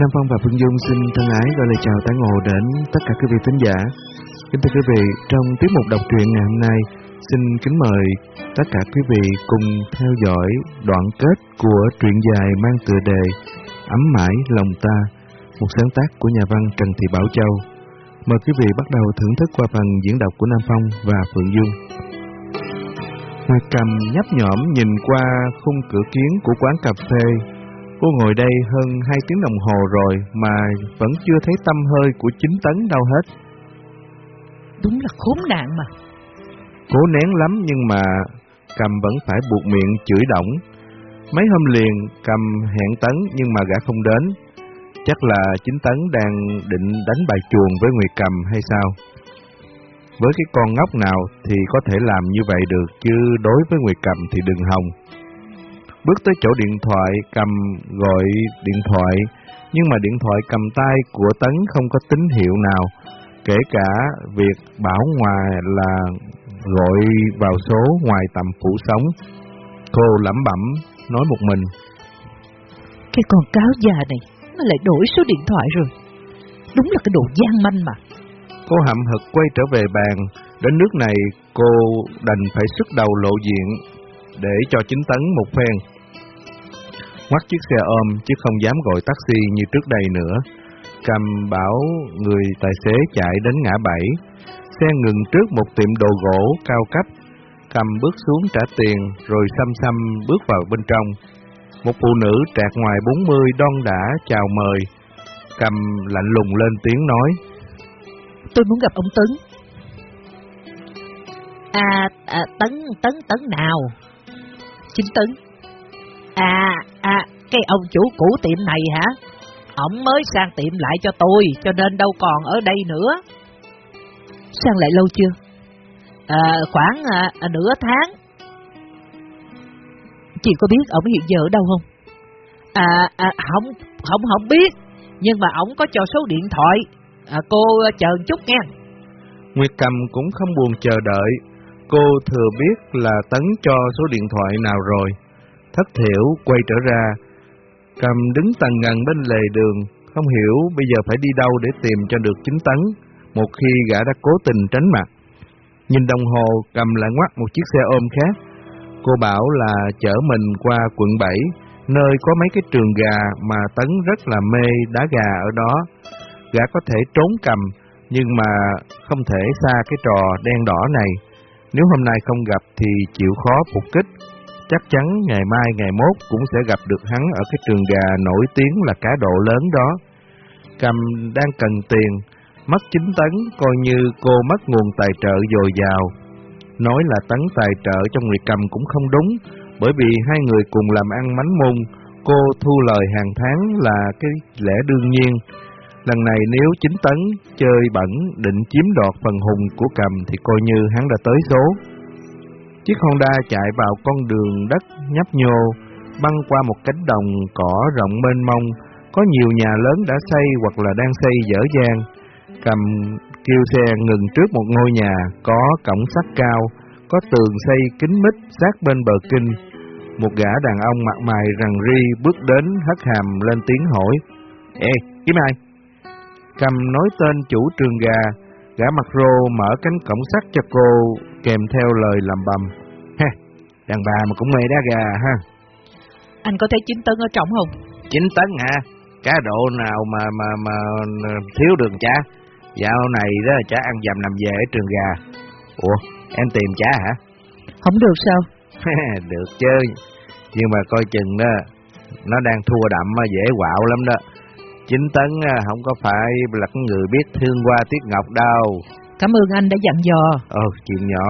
Nam Phong và Phương Dung xin thân ái gọi lời chào tái ngộ đến tất cả quý vị thính giả. Kính thưa quý vị, trong tiết mục đọc truyện ngày hôm nay, xin kính mời tất cả quý vị cùng theo dõi đoạn kết của truyện dài mang tựa đề Ấm mãi lòng ta, một sáng tác của nhà văn Trần Thị Bảo Châu. Mời quý vị bắt đầu thưởng thức qua phần diễn đọc của Nam Phong và Phượng Dung. Nguyệt Cầm nhấp nhõm nhìn qua khung cửa kiến của quán cà phê Cô ngồi đây hơn hai tiếng đồng hồ rồi mà vẫn chưa thấy tâm hơi của chính tấn đâu hết. Đúng là khốn nạn mà. Cố nén lắm nhưng mà cầm vẫn phải buộc miệng chửi động. Mấy hôm liền cầm hẹn tấn nhưng mà gã không đến. Chắc là chính tấn đang định đánh bài chuồng với Nguyệt Cầm hay sao? Với cái con ngốc nào thì có thể làm như vậy được chứ đối với Nguyệt Cầm thì đừng hòng. Bước tới chỗ điện thoại cầm gọi điện thoại, nhưng mà điện thoại cầm tay của Tấn không có tín hiệu nào, kể cả việc bảo ngoài là gọi vào số ngoài tầm phủ sống. Cô lẩm bẩm, nói một mình. Cái con cáo già này, nó lại đổi số điện thoại rồi. Đúng là cái đồ gian manh mà. Cô hậm hực quay trở về bàn, đến nước này cô đành phải sức đầu lộ diện để cho chính tấn một phen ngoắt chiếc xe ôm chứ không dám gọi taxi như trước đây nữa. Cầm bảo người tài xế chạy đến ngã bảy, xe ngừng trước một tiệm đồ gỗ cao cấp. Cầm bước xuống trả tiền rồi xăm xăm bước vào bên trong. Một phụ nữ trạc ngoài 40 đon đã chào mời. Cầm lạnh lùng lên tiếng nói. Tôi muốn gặp ông Tấn. À, à Tấn, Tấn, Tấn nào? Chính Tấn. À, à, cái ông chủ cũ tiệm này hả? Ông mới sang tiệm lại cho tôi, cho nên đâu còn ở đây nữa. Sang lại lâu chưa? À, khoảng à, à, nửa tháng. Chị có biết ông hiện giờ ở đâu không? À, à không, không, không biết, nhưng mà ông có cho số điện thoại. À, cô chờ chút nha. Nguyệt Cầm cũng không buồn chờ đợi. Cô thừa biết là Tấn cho số điện thoại nào rồi thất thiểu quay trở ra, cầm đứng tầng ngần bên lề đường, không hiểu bây giờ phải đi đâu để tìm cho được chính tấn, một khi gã đã cố tình tránh mặt. Nhìn đồng hồ, cầm lại ngoắt một chiếc xe ôm khác. Cô bảo là chở mình qua quận 7, nơi có mấy cái trường gà mà Tấn rất là mê đá gà ở đó. Gã có thể trốn cầm, nhưng mà không thể xa cái trò đen đỏ này. Nếu hôm nay không gặp thì chịu khó phục kích chắc chắn ngày mai ngày mốt cũng sẽ gặp được hắn ở cái trường gà nổi tiếng là cá độ lớn đó. Cầm đang cần tiền, mất chính tấn coi như cô mất nguồn tài trợ dồi dào. Nói là tấn tài trợ trong người cầm cũng không đúng, bởi vì hai người cùng làm ăn mánh mung, cô thu lời hàng tháng là cái lẽ đương nhiên. Lần này nếu chính tấn chơi bẩn định chiếm đoạt phần hùng của cầm thì coi như hắn đã tới số. Chiếc Honda chạy vào con đường đất nhấp nhô, băng qua một cánh đồng cỏ rộng mênh mông, có nhiều nhà lớn đã xây hoặc là đang xây dở dang. Cầm kêu xe ngừng trước một ngôi nhà có cổng sắt cao, có tường xây kín mít sát bên bờ kinh. Một gã đàn ông mặt mày rằn ri bước đến hất hàm lên tiếng hỏi. Ê, kiếm ai? Cầm nói tên chủ trường gà, gã mặt rô mở cánh cổng sắt cho cô kèm theo lời làm bầm. Ha, đàn bà mà cũng mê đá gà ha. Anh có thấy chính tấn ở trọng không? Chính tấn hả? Cá độ nào mà mà mà thiếu đường chả? Dạo này đó chả ăn dầm nằm về ở trường gà. Ủa, em tìm chả hả? Không được sao? được chứ, nhưng mà coi chừng đó, nó đang thua đậm dễ quạo lắm đó. Chính tấn không có phải là người biết thương qua Tiết Ngọc đâu. Cảm ơn anh đã dặn dò. Ồ, chuyện nhỏ.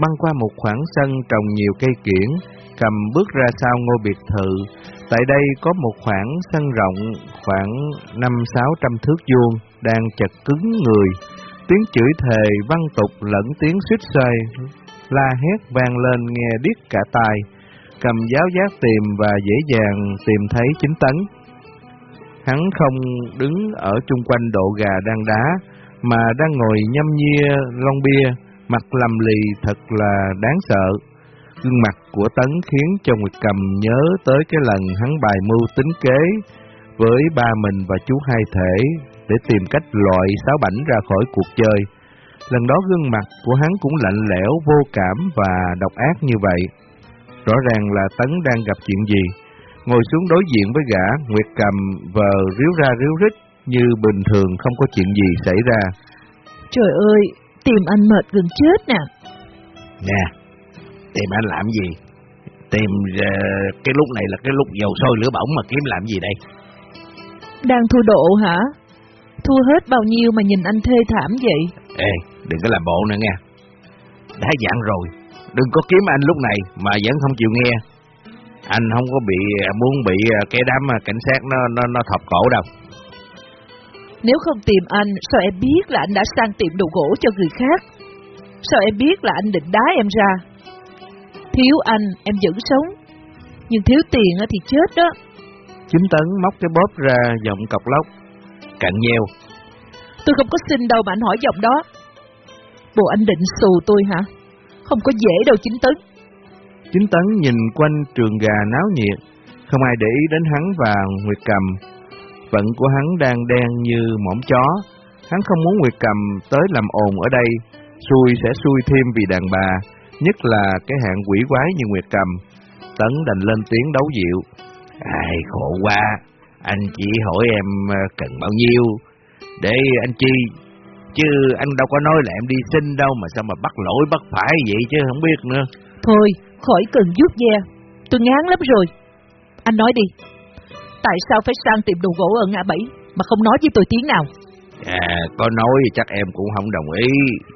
Băng qua một khoảng sân trồng nhiều cây kiển, cầm bước ra sau ngôi biệt thự. Tại đây có một khoảng sân rộng khoảng năm sáu trăm thước vuông đang chật cứng người. Tiếng chửi thề văn tục lẫn tiếng suýt xoay, la hét vang lên nghe điếc cả tai. Cầm giáo giác tìm và dễ dàng tìm thấy chính tấn. Hắn không đứng ở chung quanh độ gà đang đá, mà đang ngồi nhâm nhia lon bia, mặt lầm lì thật là đáng sợ. Gương mặt của Tấn khiến cho Nguyệt Cầm nhớ tới cái lần hắn bài mưu tính kế, với ba mình và chú hai thể để tìm cách loại sáo bảnh ra khỏi cuộc chơi. Lần đó gương mặt của hắn cũng lạnh lẽo, vô cảm và độc ác như vậy. Rõ ràng là Tấn đang gặp chuyện gì. Ngồi xuống đối diện với gã, Nguyệt cầm vờ ríu ra ríu rít như bình thường không có chuyện gì xảy ra. Trời ơi, tìm anh mệt gần chết nè. Nè, tìm anh làm gì? Tìm uh, cái lúc này là cái lúc dầu sôi lửa bỏng mà kiếm làm gì đây? Đang thua độ hả? Thua hết bao nhiêu mà nhìn anh thê thảm vậy? Ê, đừng có làm bộ nữa nghe. Đã dặn rồi, đừng có kiếm anh lúc này mà vẫn không chịu nghe. Anh không có bị muốn bị cái đám cảnh sát nó nó nó thọc cổ đâu. Nếu không tìm anh, sao em biết là anh đã sang tiệm đồ gỗ cho người khác? Sao em biết là anh định đá em ra? Thiếu anh, em vẫn sống. Nhưng thiếu tiền thì chết đó. Chính Tấn móc cái bóp ra giọng cọc lóc. Cặn nheo. Tôi không có xin đâu mà anh hỏi giọng đó. Bộ anh định xù tôi hả? Không có dễ đâu chính Tấn. Chính Tấn nhìn quanh trường gà náo nhiệt, không ai để ý đến hắn và Nguyệt Cầm. Vận của hắn đang đen như mõm chó. Hắn không muốn Nguyệt Cầm tới làm ồn ở đây, xui sẽ xui thêm vì đàn bà, nhất là cái hạng quỷ quái như Nguyệt Cầm. Tấn đành lên tiếng đấu dịu. Ai khổ quá, anh chỉ hỏi em ờ, cần bao nhiêu, để anh chi, chứ anh đâu có nói là em đi xin đâu mà sao mà bắt lỗi bắt phải vậy chứ không biết nữa. Thôi, khỏi cần vuốt ve, tôi ngán lắm rồi. Anh nói đi, tại sao phải sang tiệm đồ gỗ ở ngã bảy mà không nói với tôi tiếng nào? À, có nói chắc em cũng không đồng ý,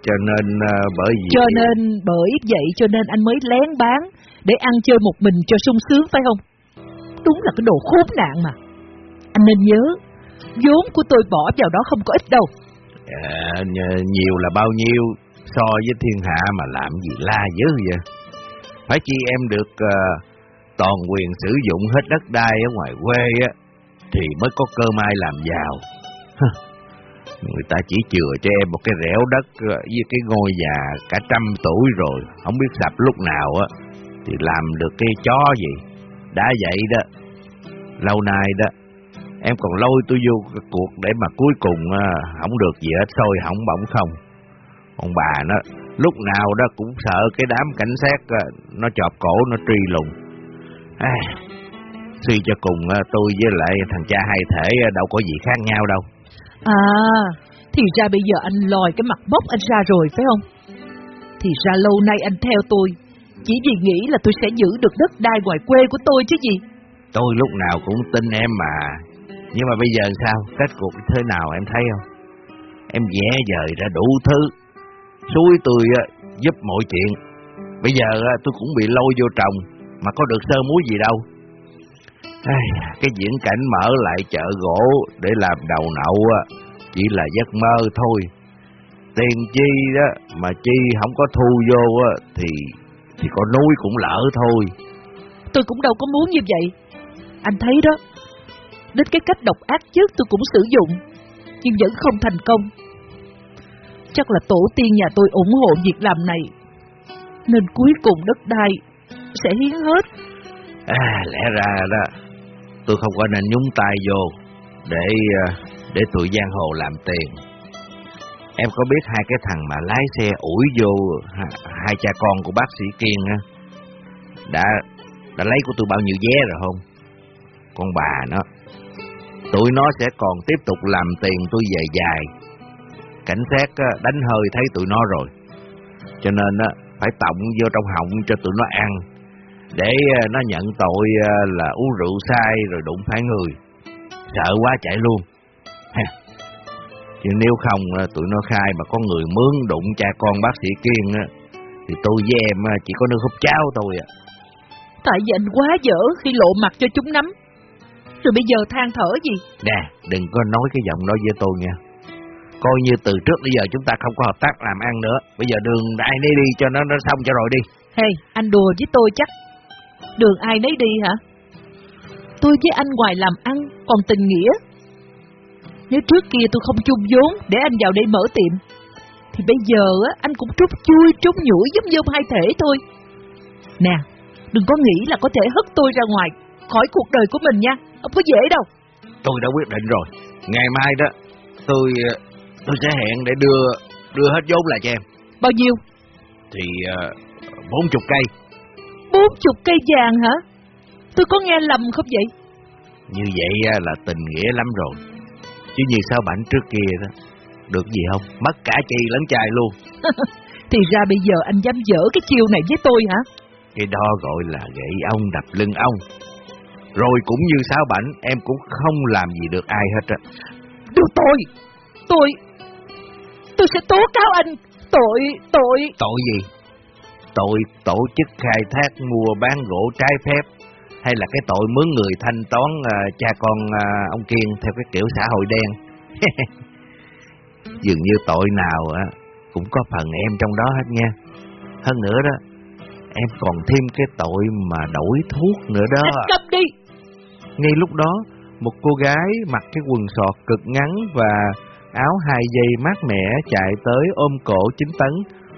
cho nên uh, bởi vì... Cho nên bởi vậy cho nên anh mới lén bán để ăn chơi một mình cho sung sướng phải không? Đúng là cái đồ khốn nạn mà. Anh nên nhớ, vốn của tôi bỏ vào đó không có ít đâu. À, nhiều là bao nhiêu, so với thiên hạ mà làm gì la dữ vậy? Phải chi em được uh, toàn quyền sử dụng hết đất đai ở ngoài quê á, thì mới có cơ may làm giàu. Người ta chỉ chừa cho em một cái rẻo đất ờ, với cái ngôi nhà cả trăm tuổi rồi, không biết sập lúc nào á, thì làm được cái chó gì. Đã vậy đó, lâu nay đó, em còn lôi tôi vô cái cuộc để mà cuối cùng ờ, không được gì hết, sôi hỏng bỏng không. Ông bà nó lúc nào đó cũng sợ cái đám cảnh sát à, nó chọp cổ, nó truy lùng. À, suy cho cùng à, tôi với lại thằng cha hai thể đâu có gì khác nhau đâu. À, thì ra bây giờ anh lòi cái mặt bốc anh ra rồi phải không? Thì ra lâu nay anh theo tôi, chỉ vì nghĩ là tôi sẽ giữ được đất đai ngoài quê của tôi chứ gì. Tôi lúc nào cũng tin em mà, nhưng mà bây giờ sao? Kết cục thế nào em thấy không? Em vẽ dời ra đủ thứ, xui tôi giúp mọi chuyện. Bây giờ tôi cũng bị lôi vô trồng, mà có được sơ muối gì đâu. cái diễn cảnh mở lại chợ gỗ để làm đầu nậu chỉ là giấc mơ thôi. Tiền chi đó mà chi không có thu vô thì thì có nuôi cũng lỡ thôi. Tôi cũng đâu có muốn như vậy. Anh thấy đó, đến cái cách độc ác trước tôi cũng sử dụng, nhưng vẫn không thành công. Chắc là tổ tiên nhà tôi ủng hộ việc làm này, nên cuối cùng đất đai sẽ hiến hết. À, lẽ ra đó, tôi không có nên nhúng tay vô để ờ, để tụi giang hồ làm tiền. Em có biết hai cái thằng mà lái xe ủi vô hai cha con của bác sĩ Kiên á, đã đã lấy của tôi bao nhiêu vé rồi không? Con bà nó, tụi nó sẽ còn tiếp tục làm tiền tôi về dài. Cảnh sát đánh hơi thấy tụi nó rồi, cho nên phải tổng vô trong họng cho tụi nó ăn, để nó nhận tội là uống rượu sai rồi đụng phải người. Sợ quá chạy luôn. Chứ nếu không tụi nó khai mà có người mướn đụng cha con bác sĩ Kiên thì tôi với em chỉ có nước húp cháo thôi à. Tại vì anh quá dở khi lộ mặt cho chúng nắm. Rồi bây giờ than thở gì? Nè, đừng có nói cái giọng đó với tôi nha. Coi như từ trước đến giờ chúng ta không có hợp tác làm ăn nữa. Bây giờ đường ai nấy đi cho nó nó xong cho rồi đi. Hey, anh đùa với tôi chắc. Đường ai nấy đi hả? Tôi với anh ngoài làm ăn còn tình nghĩa. Nếu trước kia tôi không chung vốn để anh vào đây mở tiệm, thì bây giờ anh cũng trút chui trút nhủi giống như hai thể thôi. Nè, đừng có nghĩ là có thể hất tôi ra ngoài khỏi cuộc đời của mình nha, không có dễ đâu. tôi đã quyết định rồi. Ngày mai đó, tôi tôi sẽ hẹn để đưa đưa hết vốn lại cho em. Bao nhiêu? Thì bốn chục cây. Bốn chục cây vàng hả? Tôi có nghe lầm không vậy? Như vậy là tình nghĩa lắm rồi. Chứ như sao bảnh trước kia đó, được gì không? Mất cả chi lẫn trai luôn. Thì ra bây giờ anh dám dở cái chiêu này với tôi hả? Cái đó gọi là gậy ông đập lưng ông. Rồi cũng như sao bảnh, em cũng không làm gì được ai hết á. Được tôi, tôi, tôi sẽ tố cáo anh. Tội, tội. Tội gì? Tội tổ chức khai thác mua bán gỗ trái phép hay là cái tội mướn người thanh toán uh, cha con uh, ông Kiên theo cái kiểu xã hội đen. Dường như tội nào uh, cũng có phần em trong đó hết nha. Hơn nữa đó, em còn thêm cái tội mà đổi thuốc nữa đó. Cầm đi! Ngay lúc đó, một cô gái mặc cái quần sọt cực ngắn và áo hai dây mát mẻ chạy tới ôm cổ chính tấn,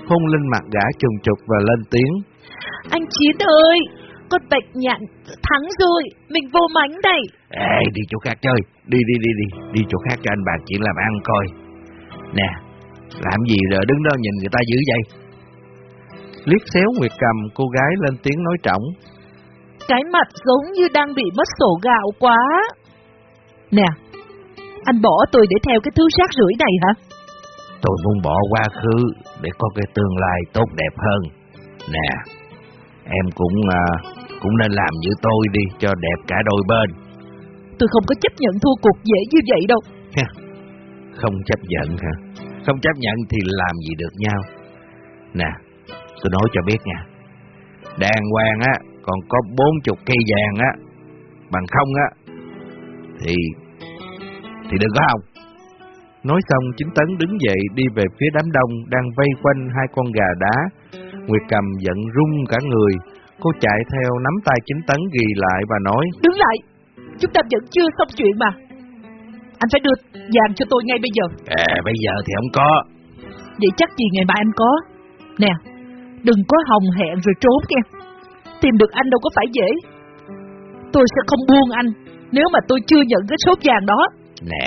hôn lên mặt gã trùng trục và lên tiếng. Anh Chiến ơi, con bạch nhạn thắng rồi, mình vô mánh đây. Ê, đi chỗ khác chơi, đi đi đi đi, đi chỗ khác cho anh bàn chuyện làm ăn coi. Nè, làm gì rồi đứng đó nhìn người ta dữ vậy? Liếc xéo Nguyệt cầm cô gái lên tiếng nói trọng. Cái mặt giống như đang bị mất sổ gạo quá. Nè, anh bỏ tôi để theo cái thứ rác rưởi này hả? Tôi muốn bỏ quá khứ để có cái tương lai tốt đẹp hơn. Nè, em cũng à, cũng nên làm như tôi đi cho đẹp cả đôi bên. Tôi không có chấp nhận thua cuộc dễ như vậy đâu. Không chấp nhận hả? Không chấp nhận thì làm gì được nhau. Nè, tôi nói cho biết nha. Đàng hoàng á, còn có bốn chục cây vàng á, bằng không á, thì thì đừng có không. Nói xong chính tấn đứng dậy đi về phía đám đông đang vây quanh hai con gà đá. Nguyệt cầm giận run cả người. Cô chạy theo nắm tay chính tấn ghi lại và nói Đứng lại, chúng ta vẫn chưa xong chuyện mà. Anh phải đưa vàng cho tôi ngay bây giờ. À, bây giờ thì không có. Vậy chắc gì ngày mai anh có. Nè, đừng có hồng hẹn rồi trốn nha. Tìm được anh đâu có phải dễ. Tôi sẽ không buông anh nếu mà tôi chưa nhận cái số vàng đó. Nè,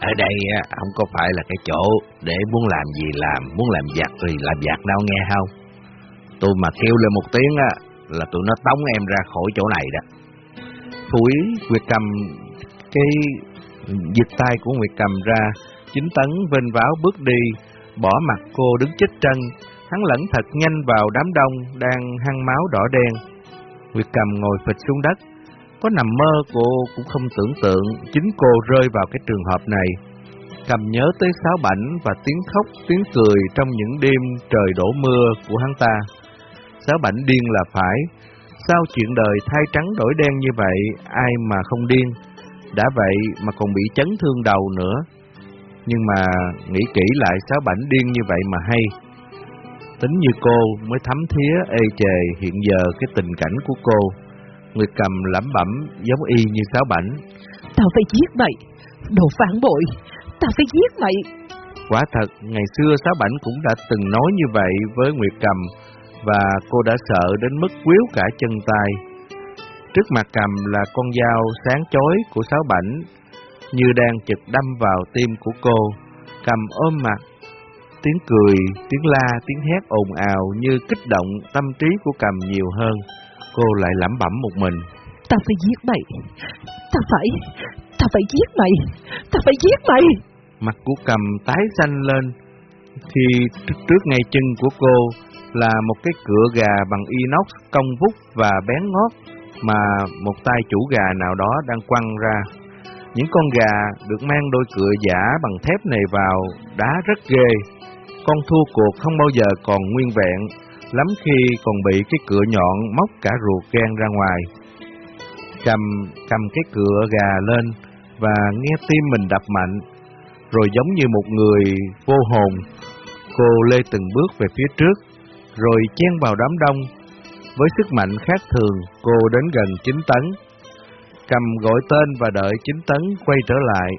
ở đây không có phải là cái chỗ để muốn làm gì làm, muốn làm giặc thì làm giặc đâu nghe không? Tôi mà kêu lên một tiếng á, là tụi nó tống em ra khỏi chỗ này đó. Phủi Nguyệt cầm cái dịch tay của Nguyệt cầm ra, chính tấn vênh váo bước đi, bỏ mặt cô đứng chết chân, hắn lẫn thật nhanh vào đám đông đang hăng máu đỏ đen. Nguyệt cầm ngồi phịch xuống đất, có nằm mơ cô cũng không tưởng tượng chính cô rơi vào cái trường hợp này. Cầm nhớ tới sáo bảnh và tiếng khóc, tiếng cười trong những đêm trời đổ mưa của hắn ta. Sáo bảnh điên là phải, sao chuyện đời thay trắng đổi đen như vậy, ai mà không điên. Đã vậy mà còn bị chấn thương đầu nữa. Nhưng mà nghĩ kỹ lại sáo bảnh điên như vậy mà hay. Tính như cô mới thấm thía ê chề hiện giờ cái tình cảnh của cô. Nguyệt cầm lẩm bẩm giống y như sáo bảnh. Tao phải giết mày, đồ phản bội, tao phải giết mày. Quả thật, ngày xưa sáo bảnh cũng đã từng nói như vậy với Nguyệt cầm, và cô đã sợ đến mức quýu cả chân tay. Trước mặt cầm là con dao sáng chói của sáo bảnh, như đang chực đâm vào tim của cô. Cầm ôm mặt, tiếng cười, tiếng la, tiếng hét ồn ào như kích động tâm trí của cầm nhiều hơn. Cô lại lẩm bẩm một mình. Tao phải giết mày. Tao phải, tao phải giết mày. Tao phải giết mày. Mặt của cầm tái xanh lên. Khi trước ngay chân của cô là một cái cửa gà bằng inox cong vút và bén ngót mà một tay chủ gà nào đó đang quăng ra. Những con gà được mang đôi cửa giả bằng thép này vào đá rất ghê. Con thua cuộc không bao giờ còn nguyên vẹn, lắm khi còn bị cái cửa nhọn móc cả ruột gan ra ngoài. Cầm cầm cái cửa gà lên và nghe tim mình đập mạnh, rồi giống như một người vô hồn, cô lê từng bước về phía trước, rồi chen vào đám đông. Với sức mạnh khác thường, cô đến gần 9 tấn. Cầm gọi tên và đợi 9 tấn quay trở lại.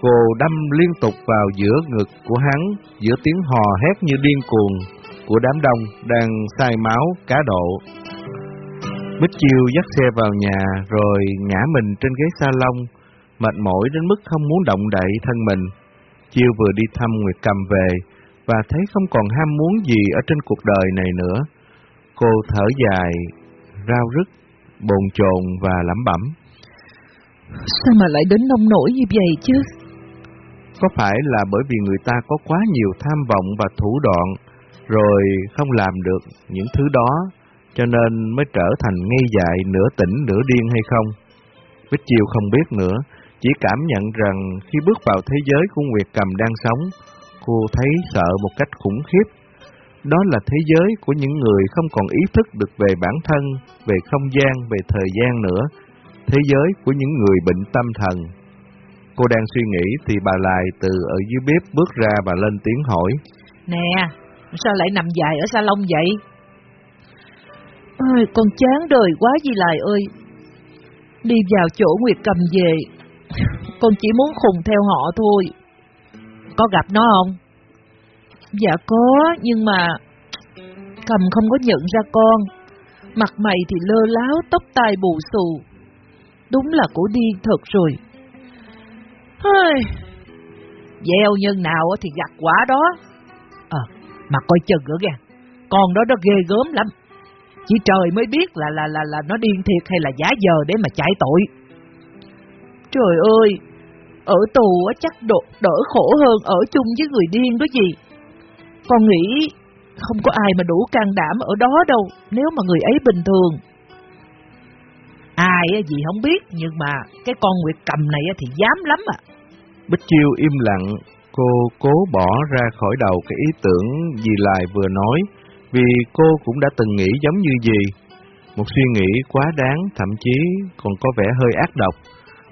Cô đâm liên tục vào giữa ngực của hắn, giữa tiếng hò hét như điên cuồng của đám đông đang sai máu cá độ. Bích Chiêu dắt xe vào nhà rồi ngã mình trên ghế salon, mệt mỏi đến mức không muốn động đậy thân mình. Chiêu vừa đi thăm Nguyệt Cầm về, và thấy không còn ham muốn gì ở trên cuộc đời này nữa. Cô thở dài, rao rứt, bồn chồn và lẩm bẩm. Sao mà lại đến nông nổi như vậy chứ? Có phải là bởi vì người ta có quá nhiều tham vọng và thủ đoạn, rồi không làm được những thứ đó, cho nên mới trở thành ngây dại nửa tỉnh nửa điên hay không? Bích Chiêu không biết nữa, chỉ cảm nhận rằng khi bước vào thế giới của Nguyệt Cầm đang sống, cô thấy sợ một cách khủng khiếp. Đó là thế giới của những người không còn ý thức được về bản thân, về không gian, về thời gian nữa. Thế giới của những người bệnh tâm thần. Cô đang suy nghĩ thì bà Lai từ ở dưới bếp bước ra và lên tiếng hỏi. Nè, sao lại nằm dài ở salon vậy? Ôi, con chán đời quá gì lại ơi. Đi vào chỗ Nguyệt cầm về, con chỉ muốn khùng theo họ thôi. Có gặp nó không? Dạ có, nhưng mà cầm không có nhận ra con. Mặt mày thì lơ láo, tóc tai bù xù. Đúng là cổ điên thật rồi. Hơi, gieo nhân nào thì gặt quả đó. Mà coi chừng nữa kìa, con đó nó ghê gớm lắm. Chỉ trời mới biết là là là là nó điên thiệt hay là giả giờ để mà chạy tội. Trời ơi, ở tù chắc độ đỡ khổ hơn ở chung với người điên đó gì. Con nghĩ không có ai mà đủ can đảm ở đó đâu, nếu mà người ấy bình thường. Ai gì không biết, nhưng mà cái con Nguyệt cầm này thì dám lắm à. Bích Chiêu im lặng, cô cố bỏ ra khỏi đầu cái ý tưởng gì lại vừa nói, vì cô cũng đã từng nghĩ giống như gì. Một suy nghĩ quá đáng, thậm chí còn có vẻ hơi ác độc,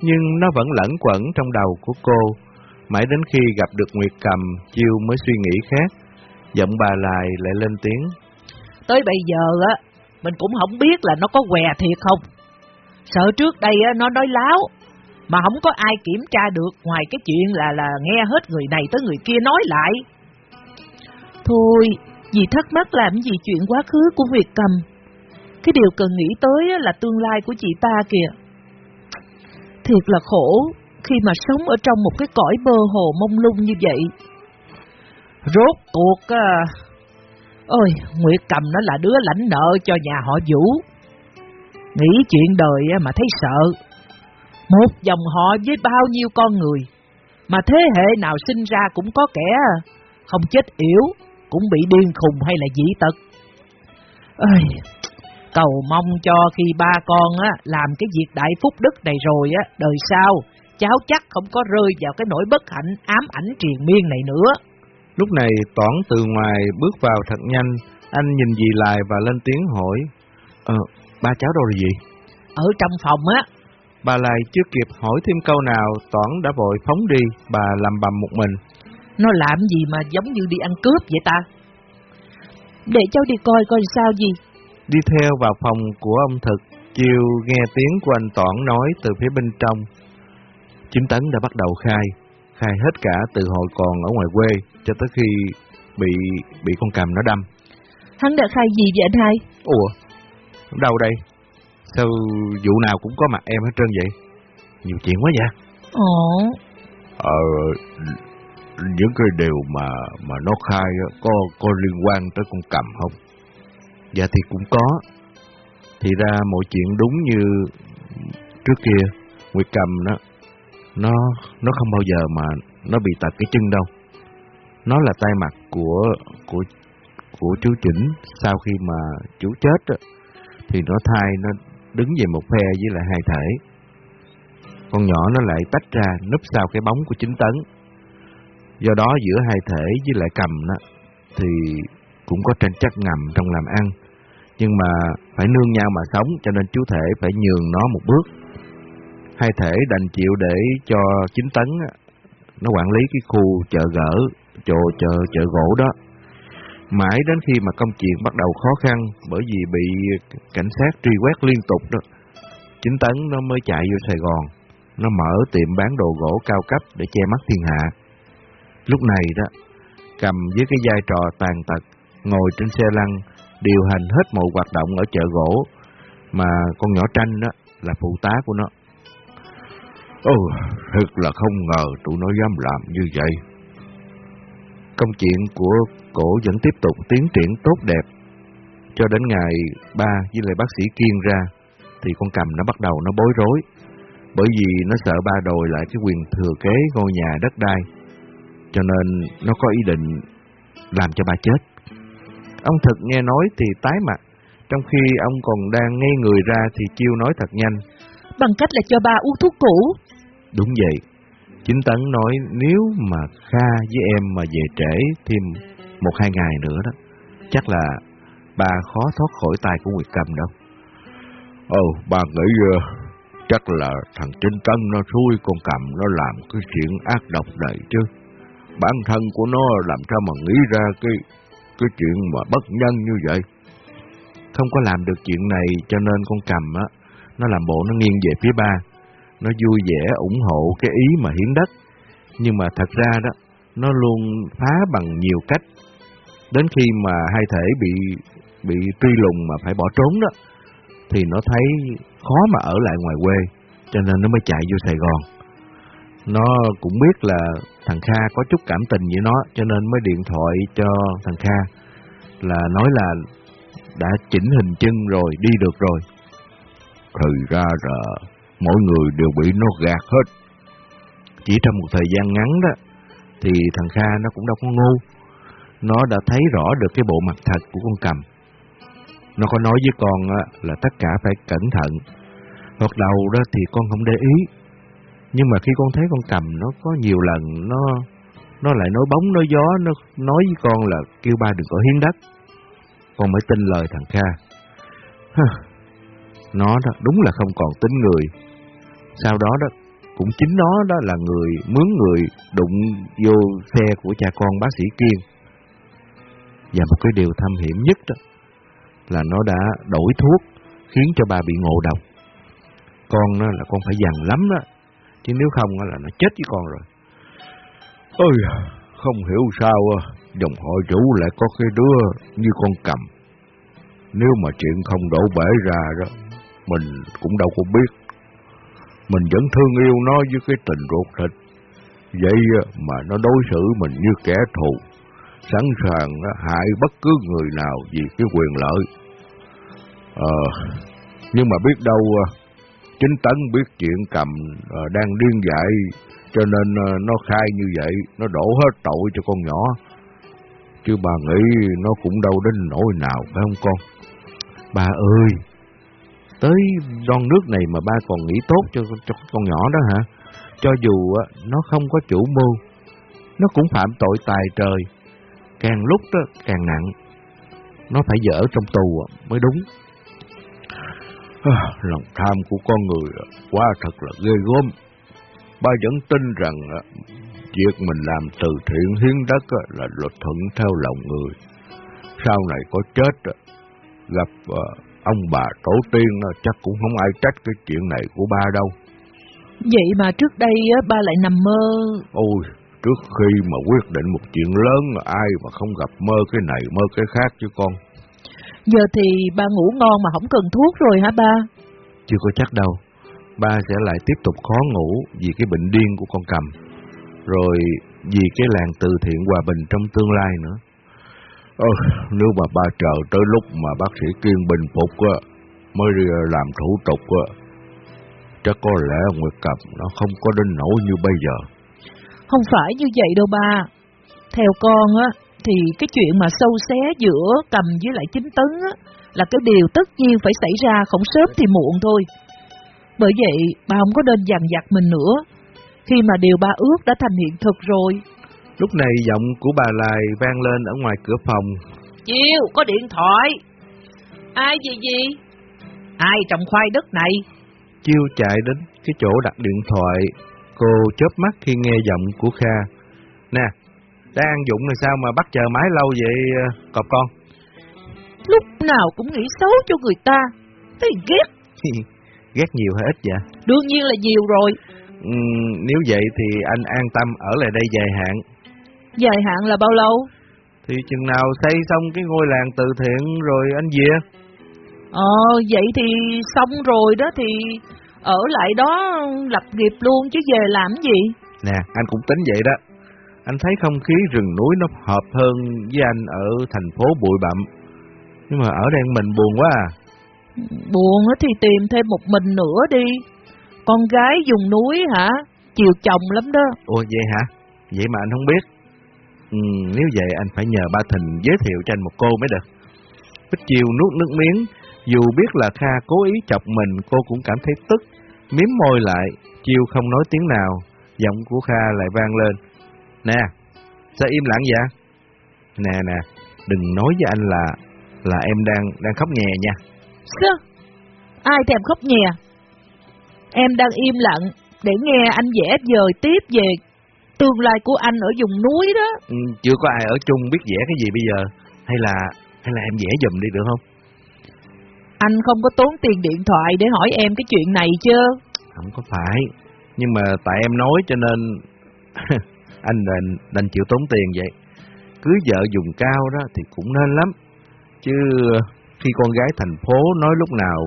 nhưng nó vẫn lẫn quẩn trong đầu của cô. Mãi đến khi gặp được Nguyệt Cầm, Chiêu mới suy nghĩ khác. Giọng bà lại lại lên tiếng. Tới bây giờ á, mình cũng không biết là nó có què thiệt không. Sợ trước đây á, nó nói láo, mà không có ai kiểm tra được ngoài cái chuyện là là nghe hết người này tới người kia nói lại. Thôi, dì thắc mắc làm gì chuyện quá khứ của Nguyệt Cầm. Cái điều cần nghĩ tới là tương lai của chị ta kìa. Thiệt là khổ khi mà sống ở trong một cái cõi bơ hồ mông lung như vậy. Rốt cuộc, à... ôi, Nguyệt Cầm nó là đứa lãnh nợ cho nhà họ Vũ. Nghĩ chuyện đời mà thấy sợ. Một dòng họ với bao nhiêu con người, mà thế hệ nào sinh ra cũng có kẻ không chết yếu, cũng bị điên khùng hay là dĩ tật. Ơi, cầu mong cho khi ba con á, làm cái việc đại phúc đức này rồi á, đời sau, cháu chắc không có rơi vào cái nỗi bất hạnh ám ảnh triền miên này nữa. Lúc này Toán từ ngoài bước vào thật nhanh, anh nhìn dì lại và lên tiếng hỏi, Ờ, ba cháu đâu rồi gì? Ở trong phòng á. Bà lại chưa kịp hỏi thêm câu nào, Toán đã vội phóng đi, bà làm bầm một mình. Nó làm gì mà giống như đi ăn cướp vậy ta? Để cháu đi coi coi sao gì. Đi theo vào phòng của ông Thực, chiều nghe tiếng của anh Toản nói từ phía bên trong. Chính Tấn đã bắt đầu khai, khai hết cả từ hồi còn ở ngoài quê cho tới khi bị bị con cầm nó đâm. Hắn đã khai gì vậy anh hai? Ủa, đâu đây? Sao vụ nào cũng có mặt em hết trơn vậy? Nhiều chuyện quá vậy? Ồ. Ờ, những cái điều mà mà nó khai có có liên quan tới con cầm không? Dạ thì cũng có. Thì ra mọi chuyện đúng như trước kia Nguyệt cầm nó nó nó không bao giờ mà nó bị tật cái chân đâu. Nó là tay mặt của của của chú Chỉnh sau khi mà chú chết thì nó thai nó đứng về một phe với lại hai thể. Con nhỏ nó lại tách ra núp sau cái bóng của chính tấn. Do đó giữa hai thể với lại cầm đó thì cũng có tranh chấp ngầm trong làm ăn. Nhưng mà phải nương nhau mà sống cho nên chú thể phải nhường nó một bước. Hai thể đành chịu để cho chính tấn nó quản lý cái khu chợ gỡ, chợ chợ chợ gỗ đó. Mãi đến khi mà công chuyện bắt đầu khó khăn bởi vì bị cảnh sát truy quét liên tục đó. Chính tấn nó mới chạy vô Sài Gòn. Nó mở tiệm bán đồ gỗ cao cấp để che mắt thiên hạ. Lúc này đó, cầm với cái vai trò tàn tật, ngồi trên xe lăn, điều hành hết mọi hoạt động ở chợ gỗ, mà con nhỏ tranh đó là phụ tá của nó. Ồ, thật là không ngờ tụi nó dám làm như vậy. Công chuyện của cổ vẫn tiếp tục tiến triển tốt đẹp. Cho đến ngày ba với lại bác sĩ Kiên ra, thì con cầm nó bắt đầu nó bối rối. Bởi vì nó sợ ba đòi lại cái quyền thừa kế ngôi nhà đất đai. Cho nên nó có ý định làm cho ba chết. Ông thực nghe nói thì tái mặt, trong khi ông còn đang ngây người ra thì chiêu nói thật nhanh. Bằng cách là cho ba uống thuốc cũ. Đúng vậy. Chính Tấn nói nếu mà Kha với em mà về trễ thêm một hai ngày nữa đó, chắc là ba khó thoát khỏi tay của Nguyệt Cầm đâu. Ồ, ba nghĩ uh, chắc là thằng Chính Tấn nó xui con cầm nó làm cái chuyện ác độc này chứ. Bản thân của nó làm sao mà nghĩ ra cái cái chuyện mà bất nhân như vậy. Không có làm được chuyện này cho nên con cầm á, nó làm bộ nó nghiêng về phía ba. Nó vui vẻ ủng hộ cái ý mà hiến đất. Nhưng mà thật ra đó, nó luôn phá bằng nhiều cách. Đến khi mà hai thể bị bị truy lùng mà phải bỏ trốn đó, thì nó thấy khó mà ở lại ngoài quê, cho nên nó mới chạy vô Sài Gòn. Nó cũng biết là thằng Kha có chút cảm tình với nó, cho nên mới điện thoại cho thằng Kha là nói là đã chỉnh hình chân rồi, đi được rồi. Thì ra là mỗi người đều bị nó gạt hết. Chỉ trong một thời gian ngắn đó, thì thằng Kha nó cũng đâu có ngu. Nó đã thấy rõ được cái bộ mặt thật của con cầm. Nó có nói với con là tất cả phải cẩn thận. Hoặc đầu đó thì con không để ý. Nhưng mà khi con thấy con cầm nó có nhiều lần nó nó lại nói bóng nói gió, nó nói với con là kêu ba đừng có hiến đất. Con mới tin lời thằng Kha. Nó đó đúng là không còn tính người. Sau đó đó cũng chính nó đó là người mướn người đụng vô xe của cha con bác sĩ Kiên. Và một cái điều thâm hiểm nhất đó là nó đã đổi thuốc khiến cho bà bị ngộ độc. Con đó là con phải dằn lắm đó, chứ nếu không là nó chết với con rồi. Ôi, không hiểu sao dòng họ chủ lại có cái đứa như con cầm. Nếu mà chuyện không đổ bể ra đó, mình cũng đâu có biết. Mình vẫn thương yêu nó với cái tình ruột thịt. Vậy mà nó đối xử mình như kẻ thù, sẵn sàng hại bất cứ người nào vì cái quyền lợi. Ờ, nhưng mà biết đâu ờ, chính Tấn biết chuyện cầm ờ, đang điên dại cho nên ờ, nó khai như vậy, nó đổ hết tội cho con nhỏ. Chứ bà nghĩ nó cũng đâu đến nỗi nào phải không con? Bà ơi, tới non nước này mà ba còn nghĩ tốt cho, cho con nhỏ đó hả? Cho dù nó không có chủ mưu, nó cũng phạm tội tài trời. Càng lúc đó, càng nặng. Nó phải dở trong tù mới đúng. À, lòng tham của con người quá thật là ghê gớm. Ba vẫn tin rằng việc mình làm từ thiện hiến đất là luật thuận theo lòng người. Sau này có chết, gặp à, ông bà tổ tiên chắc cũng không ai trách cái chuyện này của ba đâu. Vậy mà trước đây ba lại nằm mơ... Ôi, trước khi mà quyết định một chuyện lớn ai mà không gặp mơ cái này mơ cái khác chứ con. Giờ thì ba ngủ ngon mà không cần thuốc rồi hả ba? Chưa có chắc đâu. Ba sẽ lại tiếp tục khó ngủ vì cái bệnh điên của con cầm. Rồi vì cái làng từ thiện hòa bình trong tương lai nữa. Ờ, nếu mà ba chờ tới lúc mà bác sĩ Kiên bình phục á, mới ờ, làm thủ tục á, chắc có lẽ Nguyệt Cầm nó không có đến nổ như bây giờ. Không phải như vậy đâu ba. Theo con á, thì cái chuyện mà sâu xé giữa cầm với lại chính tấn á, là cái điều tất nhiên phải xảy ra không sớm thì muộn thôi. Bởi vậy, bà không có nên dằn vặt mình nữa, khi mà điều ba ước đã thành hiện thực rồi. Lúc này giọng của bà Lai vang lên ở ngoài cửa phòng. Chiêu, có điện thoại. Ai gì gì? Ai trồng khoai đất này? Chiêu chạy đến cái chỗ đặt điện thoại. Cô chớp mắt khi nghe giọng của Kha. Nè, đang dụng là sao mà bắt chờ máy lâu vậy cọp con? Lúc nào cũng nghĩ xấu cho người ta. Thấy ghét. ghét nhiều hay ít vậy? Đương nhiên là nhiều rồi. Ừ, nếu vậy thì anh an tâm ở lại đây dài hạn. Dài hạn là bao lâu? Thì chừng nào xây xong cái ngôi làng từ thiện rồi anh về. Ờ, vậy thì xong rồi đó thì ở lại đó lập nghiệp luôn chứ về làm gì? Nè, anh cũng tính vậy đó. Anh thấy không khí rừng núi nó hợp hơn với anh ở thành phố bụi bặm. Nhưng mà ở đây mình buồn quá à. Buồn thì tìm thêm một mình nữa đi. Con gái dùng núi hả? Chiều chồng lắm đó. Ủa vậy hả? Vậy mà anh không biết. Ừ, nếu vậy anh phải nhờ ba Thình giới thiệu cho anh một cô mới được. Bích chiêu nuốt nước miếng, dù biết là Kha cố ý chọc mình, cô cũng cảm thấy tức, miếm môi lại, chiêu không nói tiếng nào, giọng của Kha lại vang lên. Nè, sao im lặng vậy? Nè nè, đừng nói với anh là là em đang đang khóc nhè nha. Sao? Ai thèm khóc nhè? Em đang im lặng để nghe anh vẽ dời tiếp về tương lai của anh ở vùng núi đó. Ừ, chưa có ai ở chung biết vẽ cái gì bây giờ, hay là hay là em vẽ giùm đi được không? Anh không có tốn tiền điện thoại để hỏi em cái chuyện này chứ? Không có phải, nhưng mà tại em nói cho nên anh đành, đành chịu tốn tiền vậy. Cưới vợ dùng cao đó thì cũng nên lắm. Chứ khi con gái thành phố nói lúc nào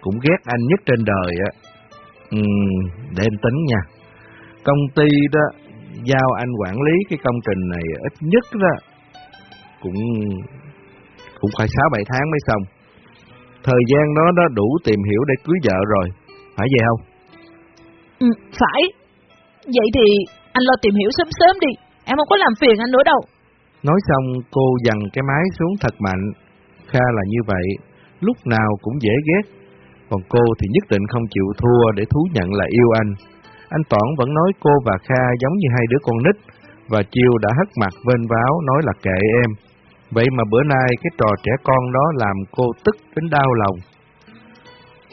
cũng ghét anh nhất trên đời á. Ừ, để em tính nha. Công ty đó giao anh quản lý cái công trình này ít nhất đó cũng cũng phải 6 7 tháng mới xong. Thời gian đó đó đủ tìm hiểu để cưới vợ rồi, phải vậy không? Ừ, phải. Vậy thì anh lo tìm hiểu sớm sớm đi, em không có làm phiền anh nữa đâu. Nói xong cô dằn cái máy xuống thật mạnh. Kha là như vậy, lúc nào cũng dễ ghét. Còn cô thì nhất định không chịu thua để thú nhận là yêu anh. Anh Toản vẫn nói cô và Kha giống như hai đứa con nít, và Chiêu đã hất mặt vên váo nói là kệ em. Vậy mà bữa nay cái trò trẻ con đó làm cô tức đến đau lòng.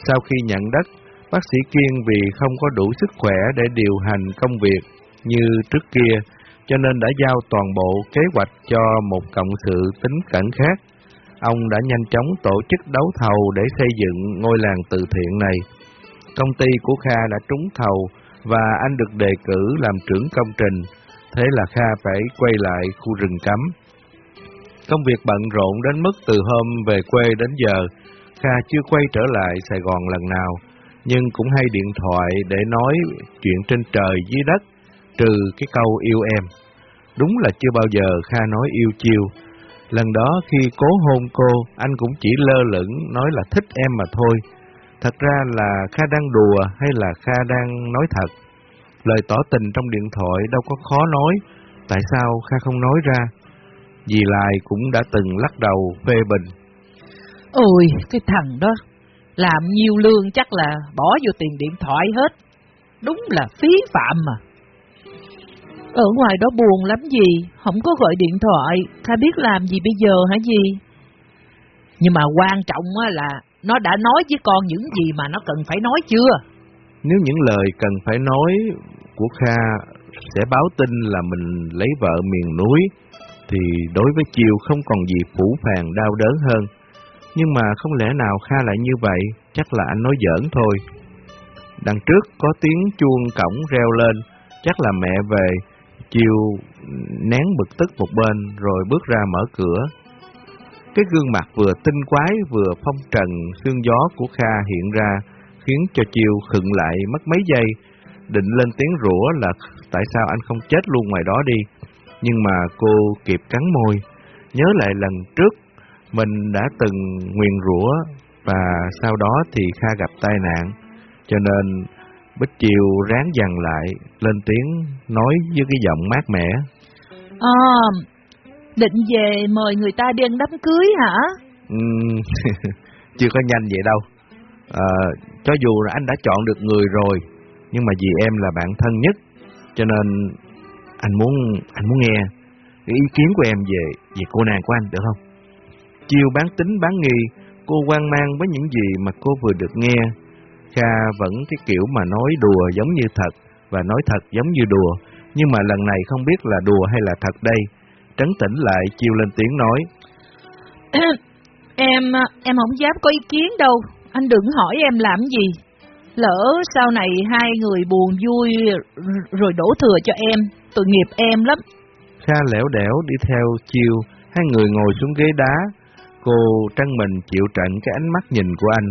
Sau khi nhận đất, bác sĩ Kiên vì không có đủ sức khỏe để điều hành công việc như trước kia, cho nên đã giao toàn bộ kế hoạch cho một cộng sự tính cẩn khác. Ông đã nhanh chóng tổ chức đấu thầu để xây dựng ngôi làng từ thiện này. Công ty của Kha đã trúng thầu và anh được đề cử làm trưởng công trình, thế là Kha phải quay lại khu rừng cấm. Công việc bận rộn đến mức từ hôm về quê đến giờ, Kha chưa quay trở lại Sài Gòn lần nào, nhưng cũng hay điện thoại để nói chuyện trên trời dưới đất, trừ cái câu yêu em. Đúng là chưa bao giờ Kha nói yêu chiều. Lần đó khi cố hôn cô, anh cũng chỉ lơ lửng nói là thích em mà thôi. Thật ra là Kha đang đùa hay là Kha đang nói thật. Lời tỏ tình trong điện thoại đâu có khó nói, tại sao Kha không nói ra? Dì Lai cũng đã từng lắc đầu phê bình. Ôi, cái thằng đó, làm nhiều lương chắc là bỏ vô tiền điện thoại hết. Đúng là phí phạm mà. Ở ngoài đó buồn lắm gì, không có gọi điện thoại, Kha biết làm gì bây giờ hả gì? Nhưng mà quan trọng là nó đã nói với con những gì mà nó cần phải nói chưa? Nếu những lời cần phải nói của Kha sẽ báo tin là mình lấy vợ miền núi, thì đối với Chiều không còn gì phủ phàng đau đớn hơn. Nhưng mà không lẽ nào Kha lại như vậy, chắc là anh nói giỡn thôi. Đằng trước có tiếng chuông cổng reo lên, chắc là mẹ về, Chiều nén bực tức một bên rồi bước ra mở cửa. Cái gương mặt vừa tinh quái vừa phong trần xương gió của Kha hiện ra, khiến cho Chiêu khựng lại mất mấy giây, định lên tiếng rủa là tại sao anh không chết luôn ngoài đó đi. Nhưng mà cô kịp cắn môi, nhớ lại lần trước mình đã từng nguyền rủa và sau đó thì Kha gặp tai nạn, cho nên Bích Chiều ráng dằn lại, lên tiếng nói với cái giọng mát mẻ. À, định về mời người ta đi ăn đám cưới hả? Ừ, chưa có nhanh vậy đâu. À, cho dù là anh đã chọn được người rồi, nhưng mà vì em là bạn thân nhất, cho nên anh muốn anh muốn nghe cái ý kiến của em về về cô nàng của anh được không? Chiều bán tính bán nghi, cô quan mang với những gì mà cô vừa được nghe. Kha vẫn cái kiểu mà nói đùa giống như thật và nói thật giống như đùa, nhưng mà lần này không biết là đùa hay là thật đây. Trấn tĩnh lại, Chiều lên tiếng nói. em em không dám có ý kiến đâu, anh đừng hỏi em làm gì. Lỡ sau này hai người buồn vui rồi đổ thừa cho em, tội nghiệp em lắm. Kha lẻo đẻo đi theo Chiêu, hai người ngồi xuống ghế đá. Cô trăng mình chịu trận cái ánh mắt nhìn của anh.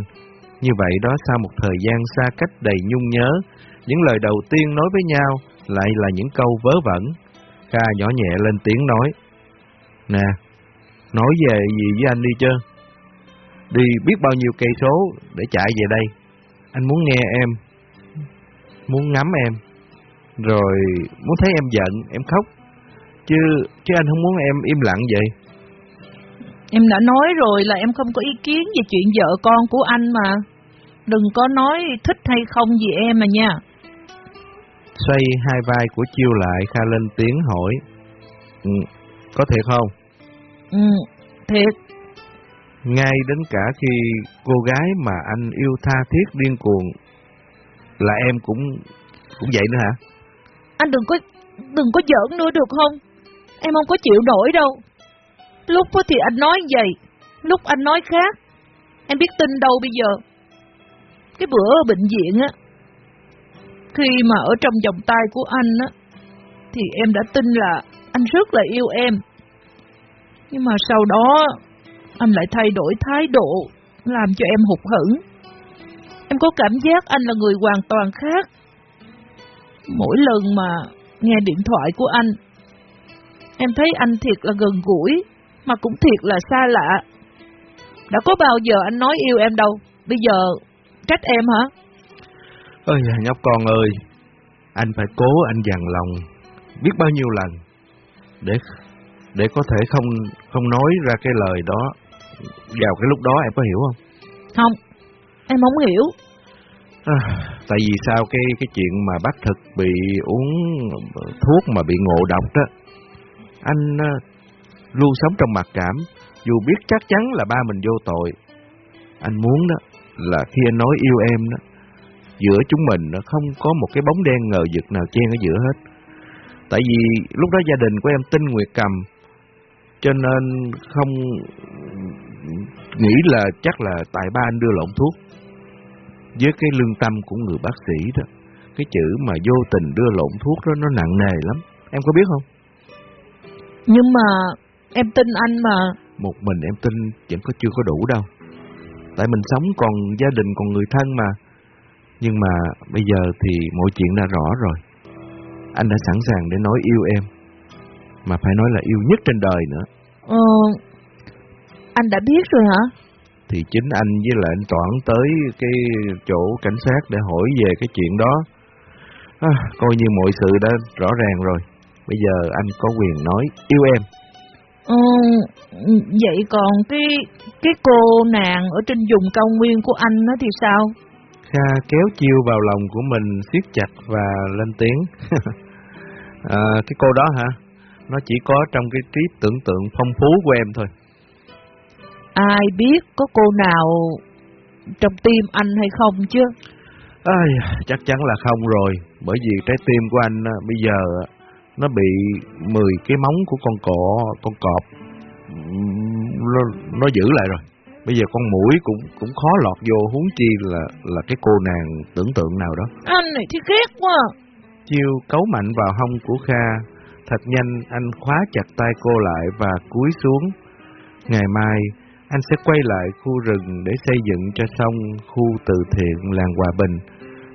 Như vậy đó sau một thời gian xa cách đầy nhung nhớ, những lời đầu tiên nói với nhau lại là những câu vớ vẩn. Kha nhỏ nhẹ lên tiếng nói, Nè, nói về gì với anh đi chưa? Đi biết bao nhiêu cây số để chạy về đây. Anh muốn nghe em, muốn ngắm em, rồi muốn thấy em giận, em khóc. Chứ chứ anh không muốn em im lặng vậy. Em đã nói rồi là em không có ý kiến về chuyện vợ con của anh mà. Đừng có nói thích hay không gì em mà nha. Xoay hai vai của Chiêu lại, Kha lên tiếng hỏi. Ừ, có thiệt không? Ừ, thiệt. Ngay đến cả khi cô gái mà anh yêu tha thiết điên cuồng là em cũng cũng vậy nữa hả? Anh đừng có đừng có giỡn nữa được không? Em không có chịu nổi đâu. Lúc thì anh nói vậy, lúc anh nói khác. Em biết tin đâu bây giờ. Cái bữa ở bệnh viện á, khi mà ở trong vòng tay của anh á, thì em đã tin là anh rất là yêu em. Nhưng mà sau đó, anh lại thay đổi thái độ, làm cho em hụt hẫng. Em có cảm giác anh là người hoàn toàn khác. Mỗi lần mà nghe điện thoại của anh, em thấy anh thiệt là gần gũi, mà cũng thiệt là xa lạ. Đã có bao giờ anh nói yêu em đâu, bây giờ trách em hả? Ơi nhóc con ơi, anh phải cố anh dằn lòng, biết bao nhiêu lần, để để có thể không không nói ra cái lời đó vào cái lúc đó em có hiểu không? Không, em không hiểu. À, tại vì sao cái cái chuyện mà bác thực bị uống thuốc mà bị ngộ độc đó, anh à, luôn sống trong mặc cảm, dù biết chắc chắn là ba mình vô tội. Anh muốn đó là khi anh nói yêu em đó, giữa chúng mình nó không có một cái bóng đen ngờ vực nào chen ở giữa hết. Tại vì lúc đó gia đình của em tin Nguyệt Cầm, cho nên không nghĩ là chắc là tại ba anh đưa lộn thuốc. Với cái lương tâm của người bác sĩ đó, cái chữ mà vô tình đưa lộn thuốc đó nó nặng nề lắm. Em có biết không? Nhưng mà em tin anh mà. Một mình em tin vẫn có chưa có đủ đâu. Tại mình sống còn gia đình còn người thân mà. Nhưng mà bây giờ thì mọi chuyện đã rõ rồi. Anh đã sẵn sàng để nói yêu em. Mà phải nói là yêu nhất trên đời nữa. Ờ, anh đã biết rồi hả? Thì chính anh với lại anh Toản tới cái chỗ cảnh sát để hỏi về cái chuyện đó. À, coi như mọi sự đã rõ ràng rồi. Bây giờ anh có quyền nói yêu em. Ừ, vậy còn cái cái cô nàng ở trên vùng cao nguyên của anh nó thì sao? Kha kéo chiêu vào lòng của mình siết chặt và lên tiếng. à, cái cô đó hả? Nó chỉ có trong cái trí tưởng tượng phong phú của em thôi. Ai biết có cô nào trong tim anh hay không chứ? Ai, chắc chắn là không rồi. Bởi vì trái tim của anh bây giờ nó bị 10 cái móng của con cọ, con cọp nó, nó giữ lại rồi. Bây giờ con mũi cũng cũng khó lọt vô huống chi là là cái cô nàng tưởng tượng nào đó. Anh này thì ghét quá. Chiêu cấu mạnh vào hông của Kha, thật nhanh anh khóa chặt tay cô lại và cúi xuống. Ngày mai anh sẽ quay lại khu rừng để xây dựng cho xong khu từ thiện làng Hòa Bình.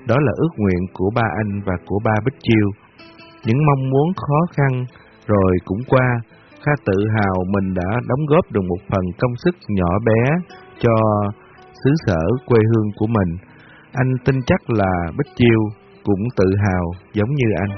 Đó là ước nguyện của ba anh và của ba Bích Chiêu. Những mong muốn khó khăn rồi cũng qua, Kha tự hào mình đã đóng góp được một phần công sức nhỏ bé cho xứ sở quê hương của mình. Anh tin chắc là Bích Chiêu cũng tự hào giống như anh.